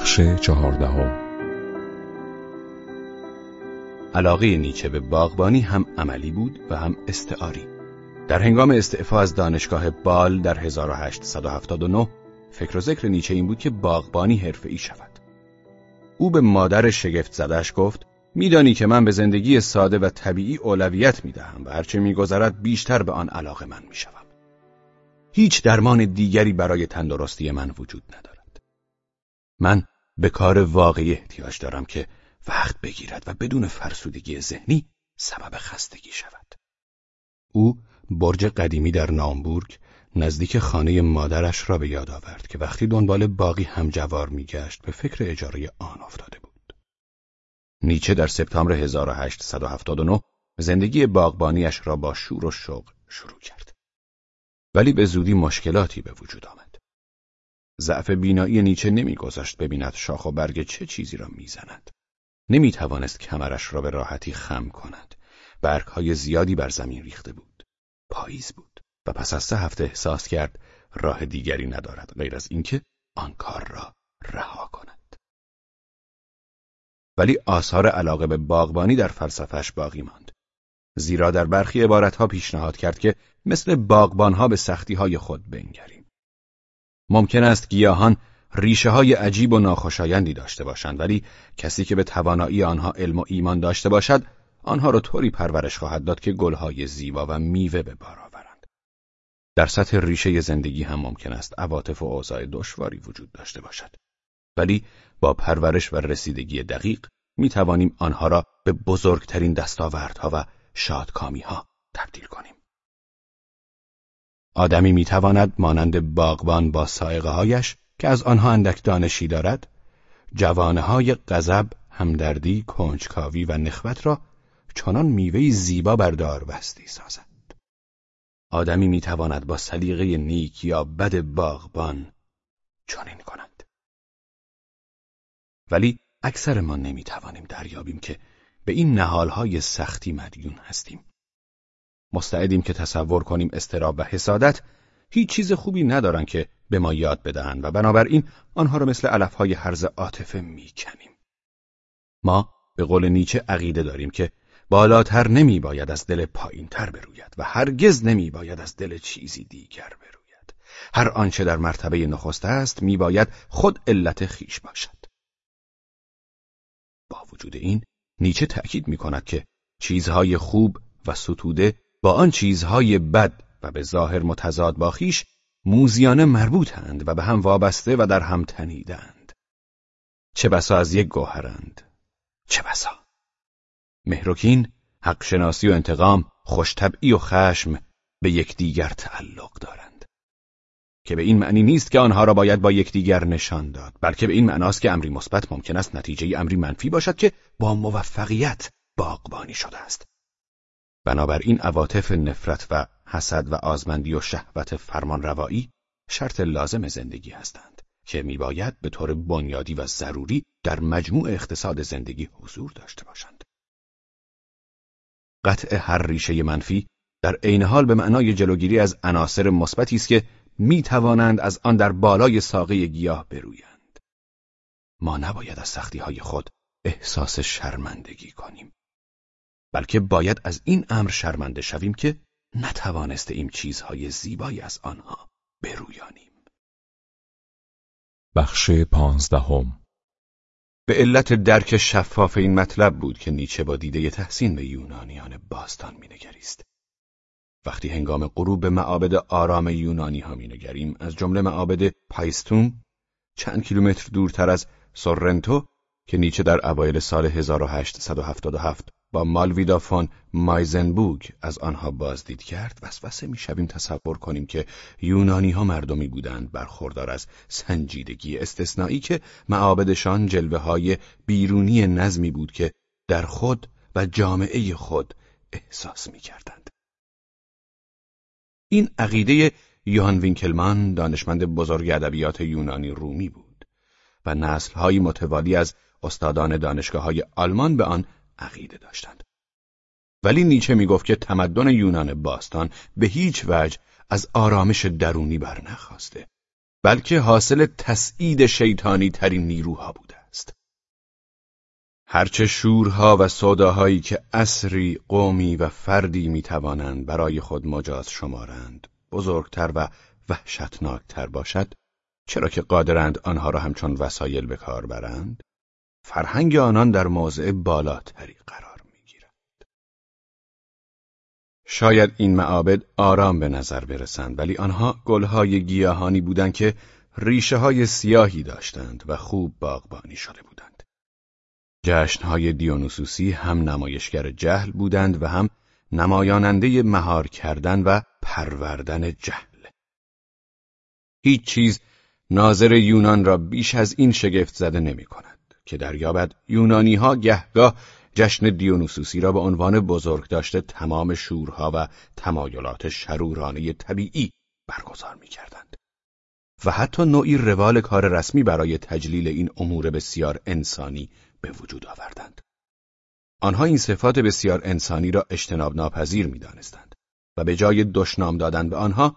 بخش چهاردهم. علاقه نیچه به باغبانی هم عملی بود و هم استعاری. در هنگام استعفا از دانشگاه بال در 1879 فکر و ذکر نیچه این بود که باغبانی ای شود. او به مادر شگفت زدش گفت میدانی که من به زندگی ساده و طبیعی اولویت می‌دهم و هرچه میگذرد بیشتر به آن علاقه من می‌شوم. هیچ درمان دیگری برای تندرستی من وجود ندارد. من به کار واقعی احتیاج دارم که وقت بگیرد و بدون فرسودگی ذهنی سبب خستگی شود او برج قدیمی در نامبورگ نزدیک خانه مادرش را به یاد آورد که وقتی دنبال باقی هم جوار میگشت به فکر اجاره آن افتاده بود. نیچه در سپتامبر 1879 زندگی باغبانیش را با شور و شوق شروع کرد. ولی به زودی مشکلاتی به وجود آمد. ضعف بینایی نیچه نمیگذاشت ببیند شاخ و برگ چه چیزی را می‌زند. نمی توانست کمرش را به راحتی خم کند. برگهای زیادی بر زمین ریخته بود. پاییز بود و پس از سه هفته احساس کرد راه دیگری ندارد غیر از اینکه آن کار را رها کند. ولی آثار علاقه به باغبانی در فلسفهش باقی ماند. زیرا در برخی عبارتها پیشنهاد کرد که مثل باغبانها به سختیهای خود بنگریم. ممکن است گیاهان ریشه های عجیب و ناخوشایندی داشته باشند ولی کسی که به توانایی آنها علم و ایمان داشته باشد آنها را طوری پرورش خواهد داد که گلهای زیبا و میوه به بار آورند. در سطح ریشه زندگی هم ممکن است عواطف و اوضاع دشواری وجود داشته باشد. ولی با پرورش و رسیدگی دقیق می توانیم آنها را به بزرگترین دستاوردها و شادکامیها تبدیل کنیم. آدمی می تواند مانند باغبان با سائقه هایش که از آنها اندک دانشی دارد جوانه های غضب، همدردی، کنجکاوی و نخوت را چنان میوهی زیبا بردار وستی سازد. آدمی می‌تواند با سلیقه نیک یا بد باغبان چنین کند. ولی اکثر ما نمی‌توانیم دریابیم که به این نهالهای سختی مدیون هستیم. مستعدیم که تصور کنیم استراب و حسادت هیچ چیز خوبی ندارن که به ما یاد بدهند و بنابراین آنها را مثل علفهای هرز عاطفه می‌کنیم. ما به قول نیچه عقیده داریم که بالاتر نمی باید از دل پایین تر بروید و هرگز نمی باید از دل چیزی دیگر بروید. هر آنچه در مرتبه نخست است می باید خود علت خیش باشد. با وجود این نیچه تأکید می کند که چیزهای خوب و ستوده با آن چیزهای بد و به ظاهر متضاد با خیش موزیانه مربوطند و به هم وابسته و در هم تنیدند. چه بسا از یک گوهرند چه بسا مهروکین، حق شناسی و انتقام، خوشطبعی و خشم به یکدیگر تعلق دارند. که به این معنی نیست که آنها را باید با یکدیگر نشان داد، بلکه به این معناست که امری مثبت ممکن است نتیجه امری منفی باشد که با موفقیت باغبانی شده است. بنابراین عواطف نفرت و حسد و آزمندی و شهوت فرمانروایی شرط لازم زندگی هستند که میباید به طور بنیادی و ضروری در مجموع اقتصاد زندگی حضور داشته باشند. قطع هر ریشه منفی در عین حال به معنای جلوگیری از عناصر مثبتی است که می توانند از آن در بالای ساقه گیاه برویند. ما نباید از سختی های خود احساس شرمندگی کنیم. بلکه باید از این امر شرمنده شویم که نتوانسته این چیزهای زیبایی از آنها برویانیم. بخش پانزدهم به علت درک شفاف این مطلب بود که نیچه با دیده تحسین به یونانیان باستان مینگریست. وقتی هنگام غروب معابد آرام یونانی ها مینگریم از جمله معابد پایستوم چند کیلومتر دورتر از سورنتو که نیچه در اوایل سال 1877 با مالویدا فون مایزنبوگ از آنها بازدید کرد وسوسه می‌شویم تصور کنیم که یونانی ها مردمی بودند برخوردار از سنجیدگی استثنایی که معابدشان جلوه های بیرونی نظمی بود که در خود و جامعه خود احساس می کردند. این عقیده یوهان وینکلمان دانشمند بزرگ ادبیات یونانی رومی بود و نسلهای متوالی از استادان دانشگاه های آلمان به آن عقیده داشتند. ولی نیچه می‌گفت که تمدن یونان باستان به هیچ وجه از آرامش درونی برنخواسته بلکه حاصل تسعید شیطانی ترین نیروها بوده است. هرچه شورها و صداهایی که اصری، قومی و فردی می‌توانند برای خود مجاز شمارند، بزرگتر و وحشتناکتر باشد، چرا که قادرند آنها را همچون وسایل به کار برند؟ فرهنگ آنان در موضع بالاتری قرار می‌گیرد. شاید این معابد آرام به نظر برسند ولی آنها گلهای گیاهانی بودند که ریشه های سیاهی داشتند و خوب باغبانی شده بودند. جشنهای دیونوسوسی هم نمایشگر جهل بودند و هم نمایاننده مهار کردن و پروردن جهل. هیچ چیز ناظر یونان را بیش از این شگفت زده نمی کند که دریابد یونانی ها گهگاه جشن دیونوسوسی را به عنوان بزرگ داشته تمام شورها و تمایلات شرورانه طبیعی برگزار می کردند. و حتی نوعی روال کار رسمی برای تجلیل این امور بسیار انسانی به وجود آوردند. آنها این صفات بسیار انسانی را اجتناب ناپذیر می دانستند و به جای دشنام دادن به آنها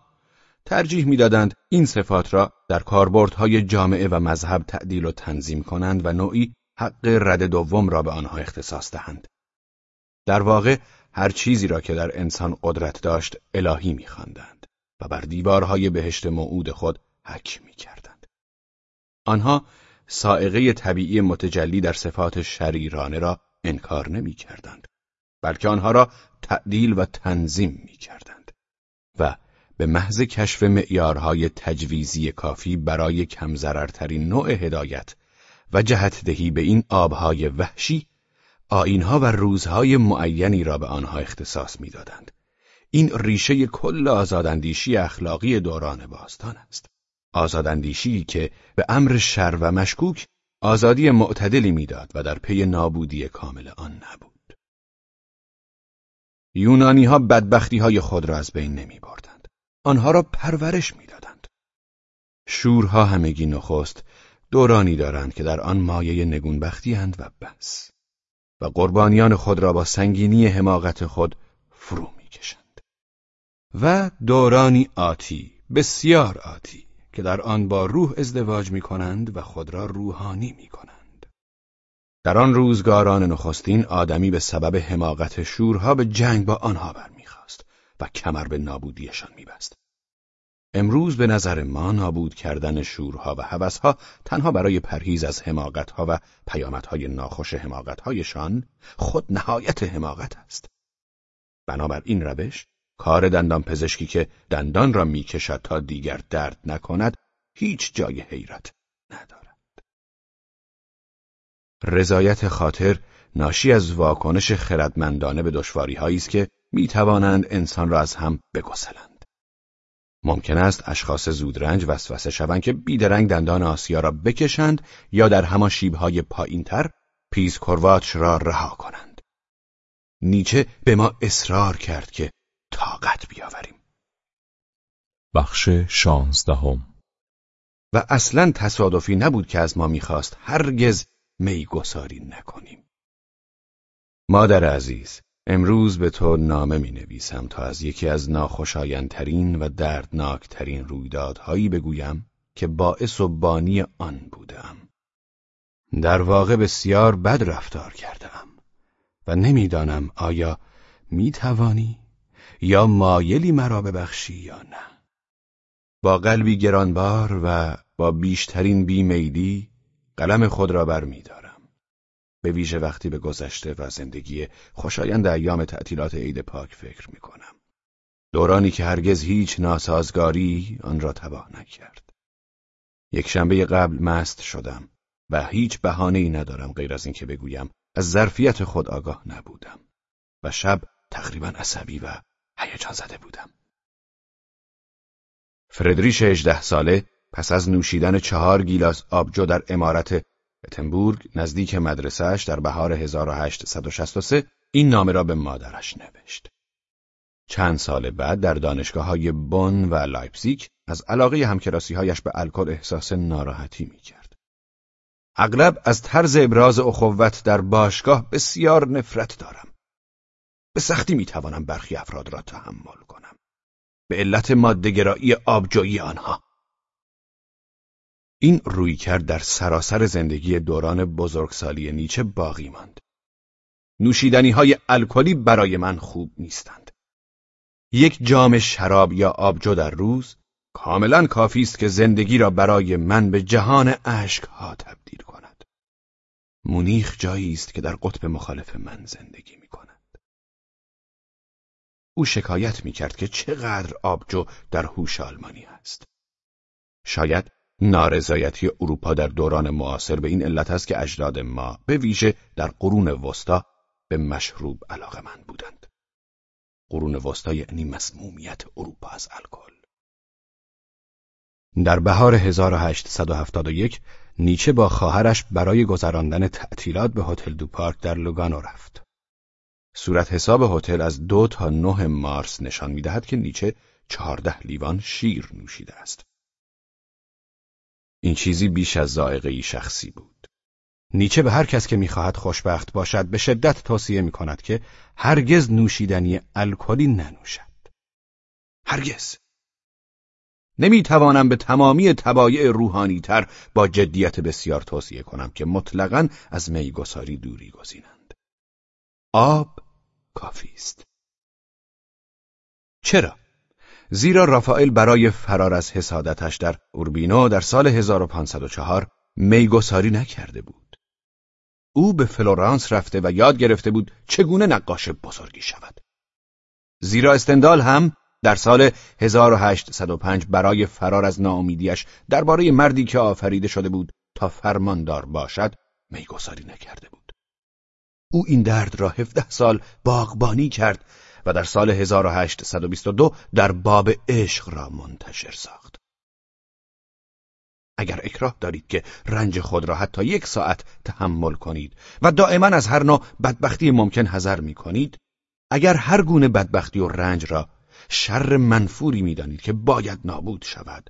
ترجیح می‌دادند این صفات را در کاربردهای جامعه و مذهب تعدیل و تنظیم کنند و نوعی حق رد دوم را به آنها اختصاص دهند. در واقع هر چیزی را که در انسان قدرت داشت الهی میخواندند و بر دیوارهای بهشت موعود خود حک می‌کردند. آنها سائقه طبیعی متجلی در صفات شریرانه را انکار نمی‌کردند بلکه آنها را تعدیل و تنظیم می‌کردند به محض کشف معیارهای تجویزی کافی برای کم ضررترین نوع هدایت و جهتدهی به این آبهای وحشی آینها و روزهای معینی را به آنها اختصاص می‌دادند. این ریشه کل آزاداندیشی اخلاقی دوران باستان است. آزاداندیشی که به امر شر و مشکوک آزادی معتدلی می‌داد و در پی نابودی کامل آن نبود. یونانی ها بدبختی های خود را از بین نمی بردند. آنها را پرورش می‌دادند. شورها همگی نخست دورانی دارند که در آن مایه نگونبختی هند و بس و قربانیان خود را با سنگینی حماقت خود فرو می‌کشند و دورانی آتی بسیار آتی که در آن با روح ازدواج می کنند و خود را روحانی می کنند. در آن روزگاران نخستین آدمی به سبب حماقت شورها به جنگ با آنها برمیخواست و کمر به نابودیشان میبست. امروز به نظر ما نابود کردن شورها و هوسها تنها برای پرهیز از حماقتها و پیامدهای ناخوش حماقتهایشان خود نهایت حماقت است. بنابر این روش کار دندان پزشکی که دندان را می‌کشد تا دیگر درد نکند هیچ جای حیرت ندارد. رضایت خاطر ناشی از واکنش خردمندانه به دشواری است که می توانند انسان را از هم بگسلند. ممکن است اشخاص زودرنج وسوسه شوند که بیدرنگ دندان آسیا را بکشند یا در همان شیبهای پایینتر پیز کرواتش را رها کنند. نیچه به ما اصرار کرد که طاقت بیاوریم. بخش شانزدهم و اصلا تصادفی نبود که از ما می‌خواست هرگز میگساری نکنیم. مادر عزیز، امروز به تو نامه می نویسم تا از یکی از ناخوشایندترین و دردناکترین رویدادهایی بگویم که باعث و بانی آن بودم. در واقع بسیار بد رفتار کردم و نمی‌دانم آیا می توانی یا مایلی مرا ببخشی یا نه. با قلبی گرانبار و با بیشترین بیمیلی قلم خود را بر می به ویژه وقتی به گذشته و زندگی خوشایند ایام تعطیلات عید پاک فکر می کنم. دورانی که هرگز هیچ ناسازگاری آن را تباه نکرد. یک شنبه قبل مست شدم و هیچ بهانه ای ندارم غیر از اینکه بگویم از ظرفیت خود آگاه نبودم و شب تقریبا عصبی و هیجان زده بودم. فردریش هجده ساله پس از نوشیدن چهار گیلاس آبجو در امارت اتنبورگ نزدیک مدرسهش در بهار 1863 این نامه را به مادرش نوشت. چند سال بعد در دانشگاه های بون و لایپزیگ از علاقه همکلاسی هایش به الکل احساس ناراحتی می کرد. اغلب از طرز ابراز اخوت در باشگاه بسیار نفرت دارم. به سختی می توانم برخی افراد را تحمل کنم. به علت مادهگرایی آبجویی آنها. این روی کرد در سراسر زندگی دوران بزرگسالی نیچه باقی ماند. نوشیدنی های الکلی برای من خوب نیستند. یک جام شراب یا آبجو در روز کاملا کافی است که زندگی را برای من به جهان اشک ها تبدیل کند. مونیخ جایی است که در قطب مخالف من زندگی می کند. او شکایت می کرد که چقدر آبجو در هوش آلمانی است. شاید نارضایتی اروپا در دوران معاصر به این علت است که اجداد ما به ویژه در قرون وسطا به مشروب علاقه من بودند. قرون وسطا یعنی مسمومیت اروپا از الکل. در بهار 1871 نیچه با خواهرش برای گذراندن تعطیلات به هتل دو پارک در لوگانو رفت. صورت حساب هتل از دو تا نه مارس نشان می‌دهد که نیچه چهارده لیوان شیر نوشیده است. این چیزی بیش از ذائقه شخصی بود. نیچه به هر کس که می‌خواهد خوشبخت باشد به شدت توصیه می کند که هرگز نوشیدنی الکلی ننوشد. هرگز. نمی‌توانم به تمامی تبایع روحانی تر با جدیت بسیار توصیه کنم که مطلقا از میگساری دوری گزینند. آب کافی است. چرا؟ زیرا رافائل برای فرار از حسادتش در اوربینو در سال 1504 میگساری نکرده بود. او به فلورانس رفته و یاد گرفته بود چگونه نقاش بزرگی شود. زیرا استندال هم در سال 1805 برای فرار از ناامیدیش درباره مردی که آفریده شده بود تا فرماندار باشد میگساری نکرده بود. او این درد را 17 سال باغبانی کرد و در سال 1822 در باب عشق را منتشر ساخت. اگر اکراه دارید که رنج خود را حتی یک ساعت تحمل کنید و دائما از هر نوع بدبختی ممکن حذر می کنید، اگر هر گونه بدبختی و رنج را شر منفوری می‌دانید که باید نابود شود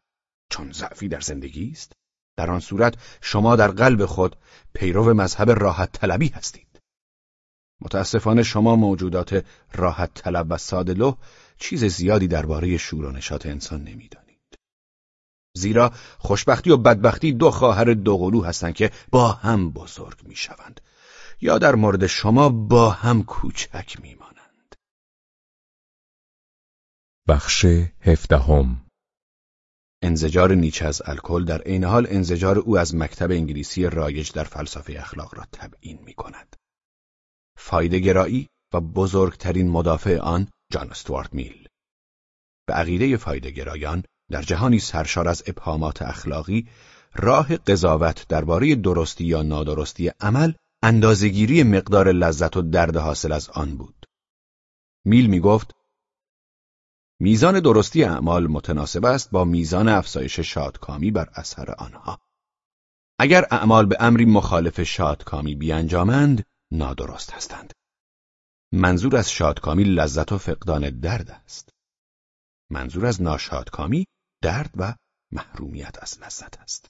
چون ضعفی در زندگی است در آن صورت شما در قلب خود پیرو مذهب راحت طلبی هستید متاسفانه شما موجودات راحت طلب و سادلو چیز زیادی درباره شور و نشاط انسان نمی‌دانید. زیرا خوشبختی و بدبختی دو خواهر دوقلو هستند که با هم بزرگ می‌شوند یا در مورد شما با هم کوچک میمانند. بخش هفدهم انزجار نیچه از الکل در عین حال انزجار او از مکتب انگلیسی رایج در فلسفه اخلاق را تبیین می کند. فایده گرایی و بزرگترین مدافع آن جان استوارت میل. به عقیده فایده گرایان در جهانی سرشار از ابهامات اخلاقی راه قضاوت درباره درستی یا نادرستی عمل اندازهگیری مقدار لذت و درد حاصل از آن بود. میل می گفت میزان درستی اعمال متناسب است با میزان افزایش شادکامی بر اثر آنها. اگر اعمال به امری مخالف شادکامی بیانجامند نادرست هستند. منظور از شادکامی لذت و فقدان درد است. منظور از ناشادکامی درد و محرومیت از لذت است.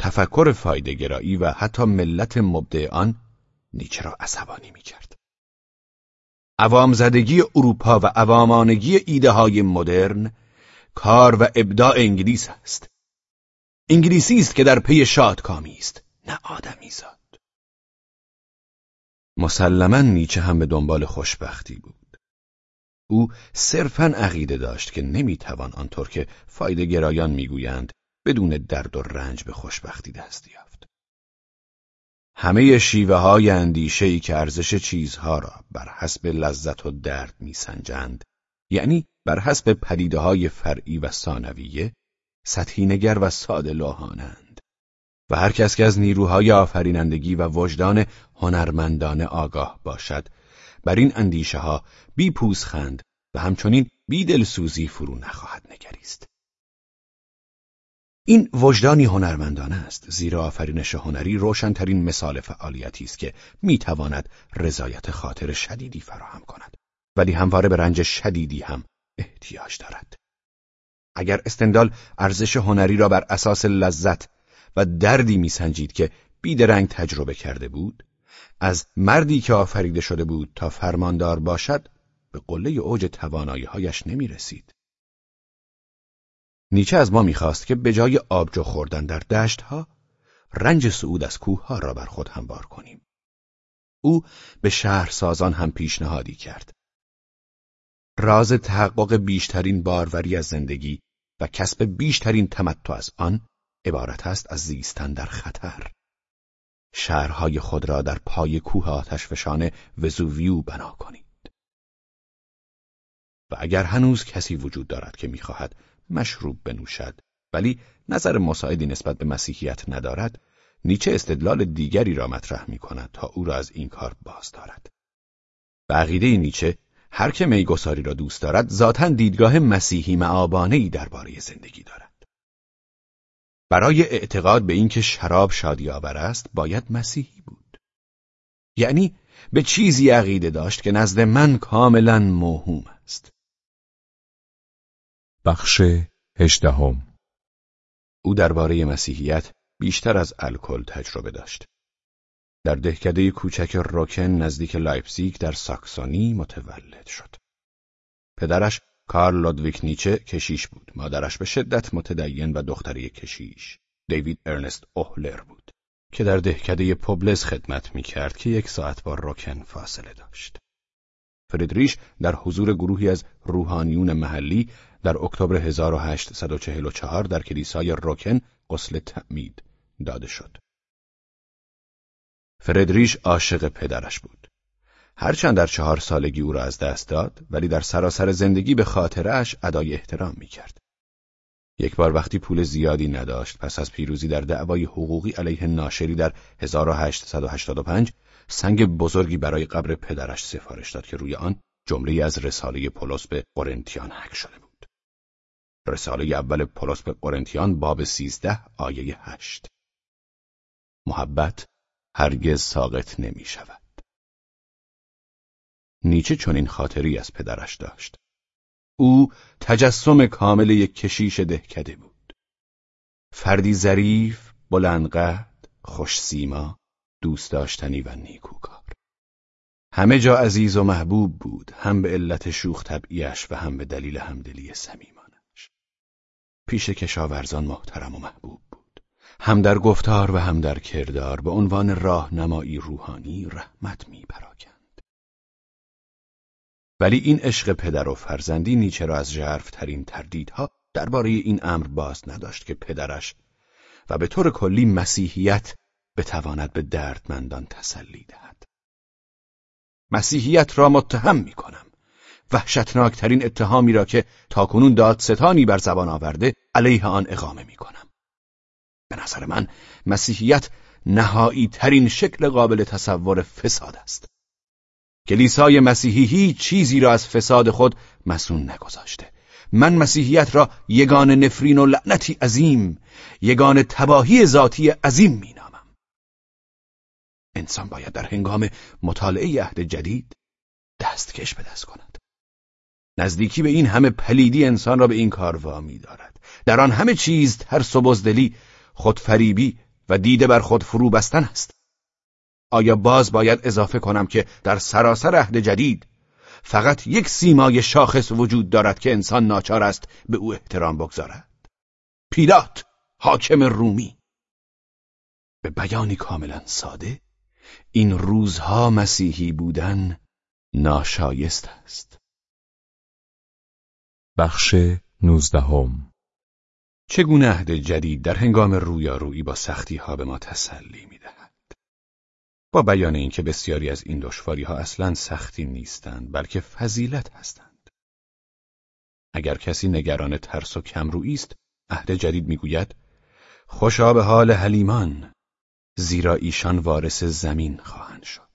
تفکر فایدهگرایی و حتی ملت مبدع آن نیچه را عصبانی می کرد. عوام زدگی اروپا و عوامانگی ایده های مدرن کار و ابداع انگلیس است. انگلیسی است که در پی شادکامی است نه آدمی زاد. مسلما نیچه هم به دنبال خوشبختی بود. او صرفا عقیده داشت که نمی‌توان آنطور که فایده گرایان می‌گویند بدون درد و رنج به خوشبختی دست یافت. همه شیوه های اندیشه ای که ارزش چیزها را بر حسب لذت و درد میسنجند یعنی بر حسب پدیده های فرعی و ثانویه سطحی نگر و ساده لوحانند. و هر کس که از نیروهای آفرینندگی و وجدان هنرمندانه آگاه باشد بر این اندیشه ها بی پوزخند و همچنین بی دلسوزی فرو نخواهد نگریست. این وجدانی هنرمندانه است زیرا آفرینش هنری روشنترین مثال فعالیتی است که می‌تواند رضایت خاطر شدیدی فراهم کند ولی همواره به رنج شدیدی هم احتیاج دارد. اگر استندال ارزش هنری را بر اساس لذت و دردی میسنجید که بیدرنگ تجربه کرده بود از مردی که آفریده شده بود تا فرماندار باشد به قله اوج توانایی هایش نمی رسید. نیچه از ما می‌خواست که به جای آبجو خوردن در دشتها رنج صعود از کوه ها را بر خود هموار کنیم. او به شهر سازان هم پیشنهادی کرد. راز تحقق بیشترین باروری از زندگی و کسب بیشترین تمتع از آن عبارت است از زیستن در خطر. شهرهای خود را در پای کوه آتشفشان وزوویو بنا کنید. و اگر هنوز کسی وجود دارد که می‌خواهد مشروب بنوشد ولی نظر مساعدی نسبت به مسیحیت ندارد نیچه استدلال دیگری را مطرح می کند تا او را از این کار باز دارد. به عقیده نیچه هر که میگساری را دوست دارد ذاتا دیدگاه مسیحی معابانه درباره زندگی دارد. برای اعتقاد به اینکه شراب شادی آور است باید مسیحی بود. یعنی به چیزی عقیده داشت که نزد من کاملا موهوم است. بخش هجدهم او درباره مسیحیت بیشتر از الکل تجربه داشت. در دهکده کوچک روکن نزدیک لایپزیگ در ساکسونی متولد شد. پدرش کارل لودویگ نیچه کشیش بود. مادرش به شدت متدین و دختری کشیش دیوید ارنست اوهلر بود که در دهکده پوبلز خدمت می کرد که یک ساعت با روکن فاصله داشت. فریدریش در حضور گروهی از روحانیون محلی در اکتبر 1844 در کلیسای روکن غسل تعمید داده شد. فردریش عاشق پدرش بود. هرچند در چهار سالگی او را از دست داد ولی در سراسر زندگی به خاطرش ادای احترام می کرد. یک بار وقتی پول زیادی نداشت پس از پیروزی در دعوای حقوقی علیه ناشری در 1885 سنگ بزرگی برای قبر پدرش سفارش داد که روی آن جمله از رساله پولس به قرنتیان حک شده بود. رساله اول پولس به قرنتیان باب سیزده آیه هشت محبت هرگز ساقط نمی شود. نیچه چنین خاطری از پدرش داشت. او تجسم کامل یک کشیش دهکده بود. فردی ظریف، بلندقد، خوش سیما، دوست داشتنی و نیکوکار. همه جا عزیز و محبوب بود، هم به علت شوخ طبعیش و هم به دلیل همدلی صمیمانش. پیش کشاورزان محترم و محبوب بود. هم در گفتار و هم در کردار به عنوان راهنمایی روحانی رحمت می پراکند. ولی این عشق پدر و فرزندی نیچه را از جرف ترین تردیدها درباره این امر باز نداشت که پدرش و به طور کلی مسیحیت بتواند به دردمندان تسلی دهد. مسیحیت را متهم می کنم. وحشتناکترین اتهامی را که تاکنون دادستانی بر زبان آورده علیه آن اقامه می کنم. به نظر من مسیحیت نهایی ترین شکل قابل تصور فساد است. کلیسای مسیحی هیچ چیزی را از فساد خود مسون نگذاشته. من مسیحیت را یگان نفرین و لعنتی عظیم، یگان تباهی ذاتی عظیم مینامم. انسان باید در هنگام مطالعه عهد جدید دستکش به دست کند. نزدیکی به این همه پلیدی انسان را به این کار وامی دارد. در آن همه چیز ترس و بزدلی، خودفریبی و دیده بر خود فرو بستن است. آیا باز باید اضافه کنم که در سراسر عهد جدید فقط یک سیمای شاخص وجود دارد که انسان ناچار است به او احترام بگذارد؟ پیلات حاکم رومی. به بیانی کاملا ساده این روزها مسیحی بودن ناشایست است. بخش نوزدهم. چگونه عهد جدید در هنگام رویارویی با سختی ها به ما تسلی می دهد؟ با بیان اینکه بسیاری از این دشواری ها اصلا سختی نیستند بلکه فضیلت هستند. اگر کسی نگران ترس و کمرویی است، عهد جدید می‌گوید خوشا به حال حلیمان زیرا ایشان وارث زمین خواهند شد.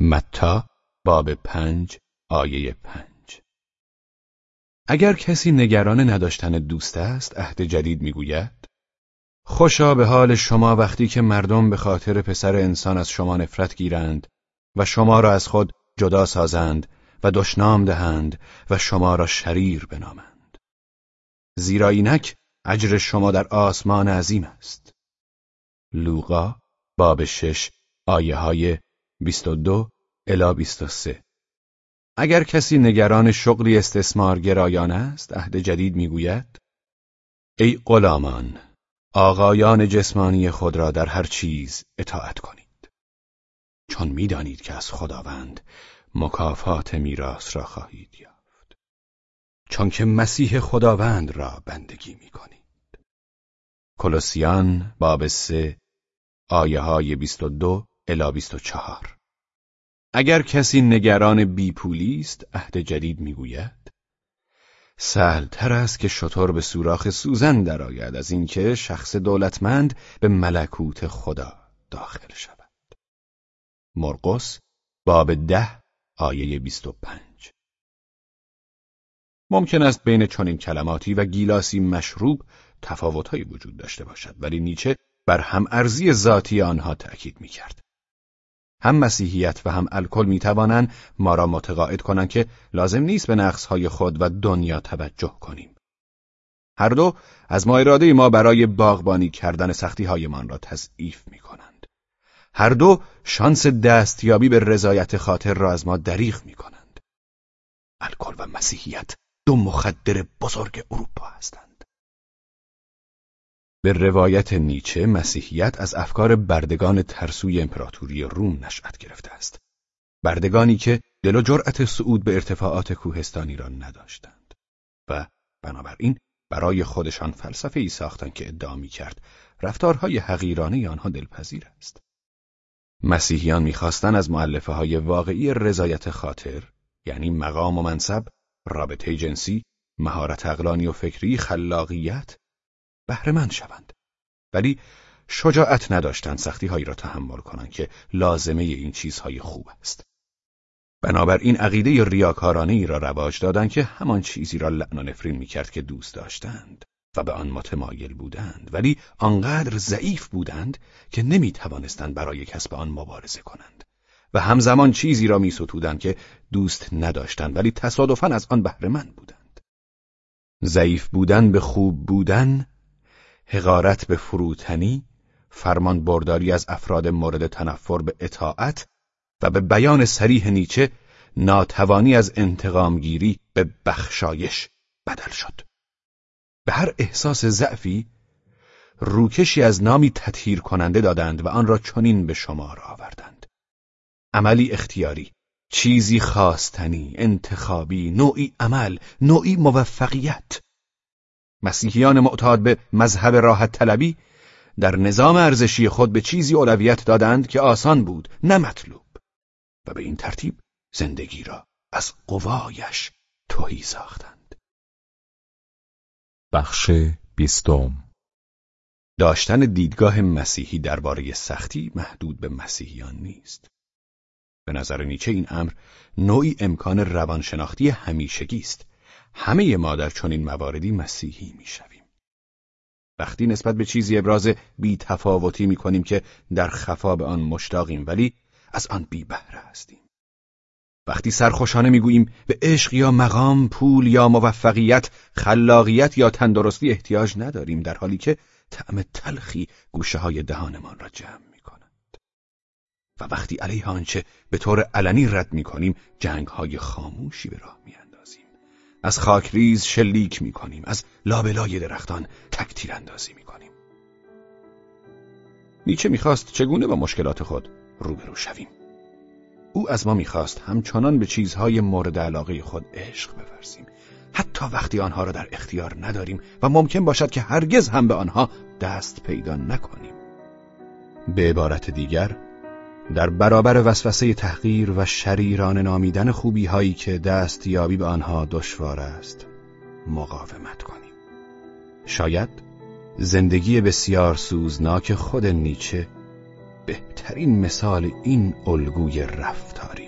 متا باب پنج آیه پنج اگر کسی نگران نداشتن دوست است عهد جدید می‌گوید خوشا به حال شما وقتی که مردم به خاطر پسر انسان از شما نفرت گیرند و شما را از خود جدا سازند و دشنام دهند و شما را شریر بنامند. زیرا اینک اجر شما در آسمان عظیم است. لوقا باب شش آیه های 22 الا 23 اگر کسی نگران شغلی استثمارگرایانه است عهد جدید می‌گوید ای غلامان آقایان جسمانی خود را در هر چیز اطاعت کنید. چون می‌دانید که از خداوند مکافات میراث را خواهید یافت. چون که مسیح خداوند را بندگی می کنید کلوسیان باب سه آیه های 22 الی 24 اگر کسی نگران بیپولی است عهد جدید می‌گوید. تر است که شطور به سوراخ سوزن درآید از اینکه شخص دولتمند به ملکوت خدا داخل شود مرقس باب ده آیه 25 ممکن است بین چنین کلماتی و گیلاسی مشروب تفاوتهایی وجود داشته باشد ولی نیچه بر هم ارزی ذاتی آنها تأکید می کرد. هم مسیحیت و هم الکل می توانند ما را متقاعد کنند که لازم نیست به نقصهای خود و دنیا توجه کنیم. هر دو از ما اراده ما برای باغبانی کردن سختی هایمان را تضعیف می کنند. هر دو شانس دستیابی به رضایت خاطر را از ما دریغ می کنند. الکل و مسیحیت دو مخدر بزرگ اروپا هستند. به روایت نیچه مسیحیت از افکار بردگان ترسوی امپراتوری روم نشأت گرفته است. بردگانی که دل و جرأت صعود به ارتفاعات کوهستانی را نداشتند و بنابراین برای خودشان فلسفه ای ساختند که ادعا می کرد رفتارهای حقیرانه آنها دلپذیر است. مسیحیان می‌خواستند از معلفه های واقعی رضایت خاطر یعنی مقام و منصب، رابطه جنسی، مهارت اقلانی و فکری، خلاقیت بهرهمند شوند. ولی شجاعت نداشتند سختی هایی را تحمل کنند که لازمه این چیزهای خوب است. بنابراین عقیده ریاکارانه ای را رواج دادند که همان چیزی را لعن و نفرین می‌کرد که دوست داشتند و به آن متمایل بودند. ولی آنقدر ضعیف بودند که نمی توانستند برای کسب آن مبارزه کنند. و همزمان چیزی را می که دوست نداشتند ولی تصادفاً از آن بهرهمند بودند. ضعیف بودن به خوب بودن حقارت به فروتنی، فرمان برداری از افراد مورد تنفر به اطاعت و به بیان سریح نیچه ناتوانی از انتقامگیری به بخشایش بدل شد. به هر احساس ضعفی روکشی از نامی تطهیر کننده دادند و آن را چنین به شمار آوردند. عملی اختیاری، چیزی خواستنی، انتخابی، نوعی عمل، نوعی موفقیت، مسیحیان معتاد به مذهب راحت طلبی در نظام ارزشی خود به چیزی اولویت دادند که آسان بود نه مطلوب. و به این ترتیب زندگی را از قوایش توهی ساختند. بخش بیستم. داشتن دیدگاه مسیحی درباره سختی محدود به مسیحیان نیست. به نظر نیچه این امر نوعی امکان روانشناختی همیشگی است. همه ما در چنین مواردی مسیحی می‌شویم. وقتی نسبت به چیزی ابراز بی تفاوتی می کنیم که در خفا به آن مشتاقیم ولی از آن بی بهره هستیم. وقتی سرخوشانه می‌گوییم به عشق یا مقام، پول یا موفقیت، خلاقیت یا تندرستی احتیاج نداریم در حالی که طعم تلخی گوشه های دهانمان را جمع می. و وقتی علیه آنچه به طور علنی رد می کنیم جنگ های خاموشی به راه می از خاکریز شلیک می کنیم از لابلای درختان تکتیر اندازی می کنیم نیچه می‌خواست چگونه با مشکلات خود روبرو شویم؟ او از ما می‌خواست همچنان به چیزهای مورد علاقه خود عشق بورزیم. حتی وقتی آنها را در اختیار نداریم و ممکن باشد که هرگز هم به آنها دست پیدا نکنیم. به عبارت دیگر در برابر وسوسه تحقیر و شریران نامیدن خوبی هایی که دستیابی به آنها دشوار است مقاومت کنیم. شاید زندگی بسیار سوزناک خود نیچه بهترین مثال این الگوی رفتاری